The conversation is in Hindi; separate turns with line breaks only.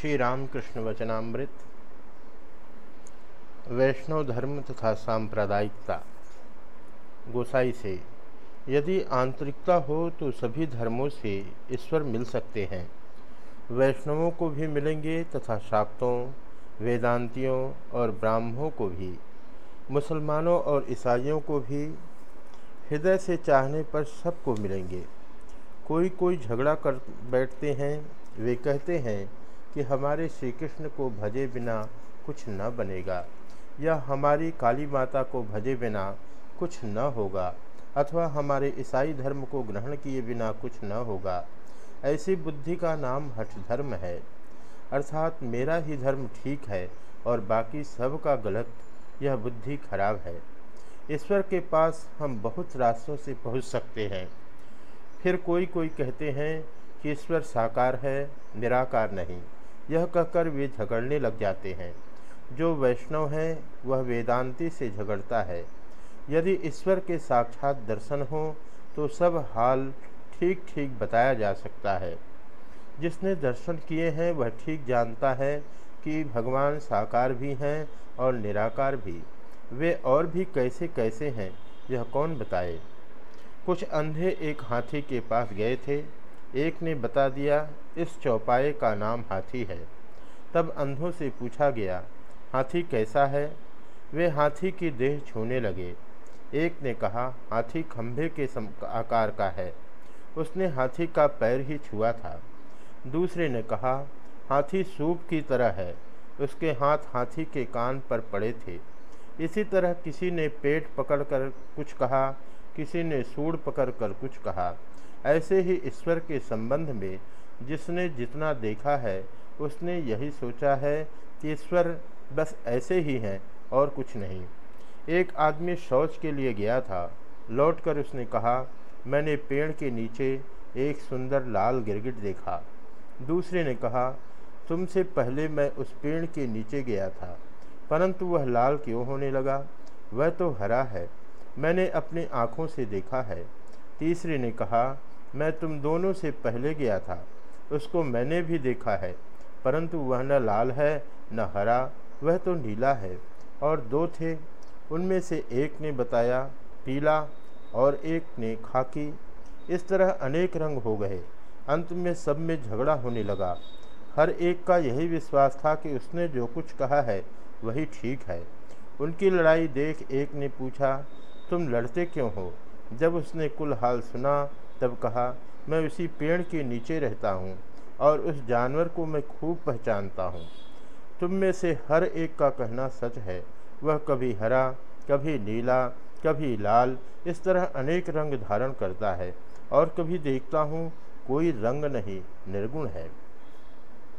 श्री रामकृष्ण वचनामृत, वैष्णव धर्म तथा सांप्रदायिकता। गोसाई से, यदि आंतरिकता हो तो सभी धर्मों से ईश्वर मिल सकते हैं। वैष्णवों को भी मिलेंगे तथा शाक्तों, वेदांतियों और ब्राह्मणों को भी, मुसलमानों और ईसाइयों को भी हृदय से चाहने पर सबको मिलेंगे। कोई कोई झगड़ा कर बैठते हैं, वे कहते हैं कि हमारे श्री कृष्ण को भजे बिना कुछ न बनेगा, या हमारी काली माता को भजे बिना कुछ न होगा, अथवा हमारे ईसाई धर्म को ग्रहण किए बिना कुछ न होगा। ऐसी बुद्धि का नाम हठ धर्म है। अर्थात मेरा ही धर्म ठीक है और बाकी सब का गलत, यह बुद्धि खराब है। ईश्वर के पास हम बहुत रास्तों से पहुँच सकते हैं। फिर कोई कोई कहते हैं कि ईश्वर साकार है, निराकार नहीं। यह कहकर वे झगड़ने लग जाते हैं। जो वैष्णव है, वह वेदांति से झगड़ता है। यदि ईश्वर के साक्षात दर्शन हो तो सब हाल ठीक ठीक बताया जा सकता है। जिसने दर्शन किए हैं, वह ठीक जानता है कि भगवान साकार भी हैं और निराकार भी। वे और भी कैसे कैसे हैं, यह कौन बताए? कुछ अंधे एक हाथी के पास गए थे। एक ने बता दिया, इस चौपाए का नाम हाथी है। तब अंधों से पूछा गया, हाथी कैसा है? वे हाथी की देह छूने लगे। एक ने कहा, हाथी खंभे के आकार का है। उसने हाथी का पैर ही छुआ था। दूसरे ने कहा, हाथी सूप की तरह है। उसके हाथ हाथी के कान पर पड़े थे। इसी तरह किसी ने पेट पकड़कर कुछ कहा, किसी ने सूढ़ पकड़कर कुछ कहा। ऐसे ही ईश्वर के संबंध में जिसने जितना देखा है, उसने यही सोचा है कि ईश्वर बस ऐसे ही हैं और कुछ नहीं। एक आदमी शौच के लिए गया था। लौटकर उसने कहा, मैंने पेड़ के नीचे एक सुंदर लाल गिरगिट देखा। दूसरे ने कहा, तुमसे पहले मैं उस पेड़ के नीचे गया था, परंतु वह लाल क्यों होने लगा? वह तो हरा है। मैंने अपनी आँखों से देखा है। तीसरे ने कहा मैं तुम दोनों से पहले गया था, उसको मैंने भी देखा है, परंतु वह न लाल है, न हरा, वह तो नीला है। और दो थे, उनमें से एक ने बताया, पीला, और एक ने खाकी। इस तरह अनेक रंग हो गए। अंत में सब में झगड़ा होने लगा। हर एक का यही विश्वास था कि उसने जो कुछ कहा है, वही ठीक है। उनकी लड़ाई देख एक ने पूछा, तुम लड़ते क्यों हो? जब उसने कुल हाल सुना तब कहा, मैं उसी पेड़ के नीचे रहता हूँ और उस जानवर को मैं खूब पहचानता हूँ। तुम में से हर एक का कहना सच है। वह कभी हरा, कभी नीला, कभी लाल, इस तरह अनेक रंग धारण करता है और कभी देखता हूँ कोई रंग नहीं, निर्गुण है।